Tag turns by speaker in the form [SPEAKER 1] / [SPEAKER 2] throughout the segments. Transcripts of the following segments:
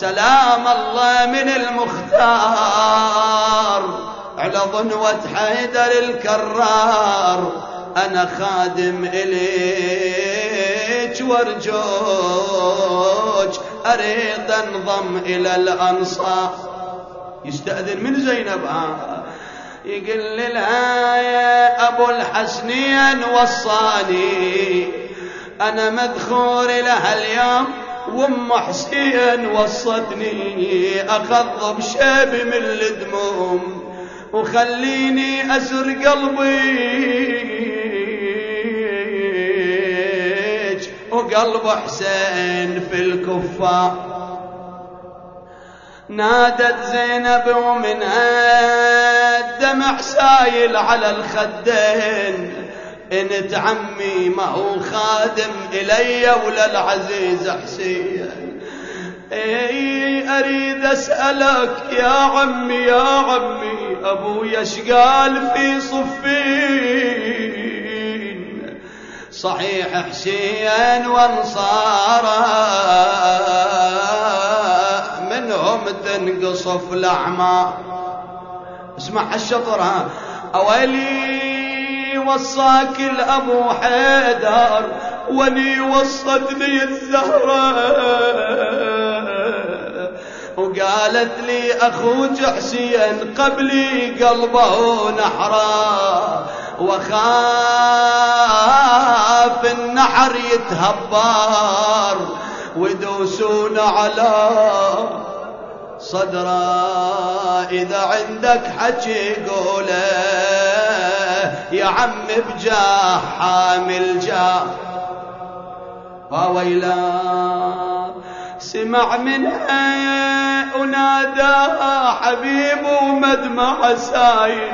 [SPEAKER 1] سلام الله من المختار. على ظنوة حيدر الكرار. أنا خادم إليك وارجوك. أريد انضم إلى الأنصار. يستأذن من زينب. آه. يقول لها يا أبو الحسنين وصاني. أنا مدخور لها اليوم. وام حسين وصتني أخضب شيب من الدموم وخليني أسر قلبي وقلب حسين في الكفار نادت زينب ومنها الدمع سايل على الخدين. انت عمي ما هو خادم إلي ولا العزيز حسين. إي أريد أسألك يا عمي يا عمي أبويا قال في صفين؟ صحيح حسين وأنصاره منهم تنقصف الاعمار اسمع هالشطر ها أويلي وصاك الأبو حيدر ولي وصتني الزهرة. وقالت لي أخوك حسين قبلي قلبه نحرا وخاف النحر يتهبر ويدوسون على صدره. إذا عندك حكي قوله يا عم بجاه حامل جاه. وويلا سمع منها ونادى حبيب ومدمع سايل.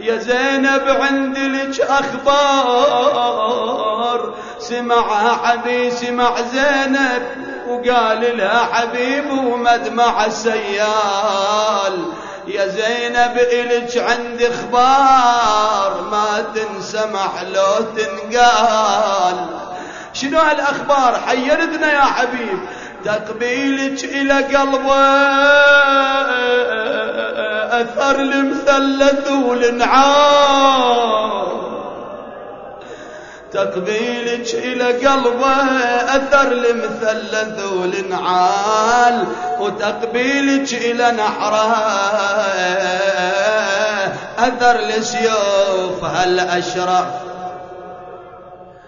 [SPEAKER 1] يا زينب عندي لك أخبار. سمعها حبيب سمع زينب. وقال لها حبيب ومدمع السيال يا زينب إلك عندي أخبار ما تنسمح لو تنقال. شنو هالاخبار؟ حيرتنا يا حبيب. تقبيلك إلى قلبه. أثر المثلث والنعام تقبيلك إلى قلبه أثر المثلث والنعال وتقبيلك إلى نحره أثر السيوف هالأشرف.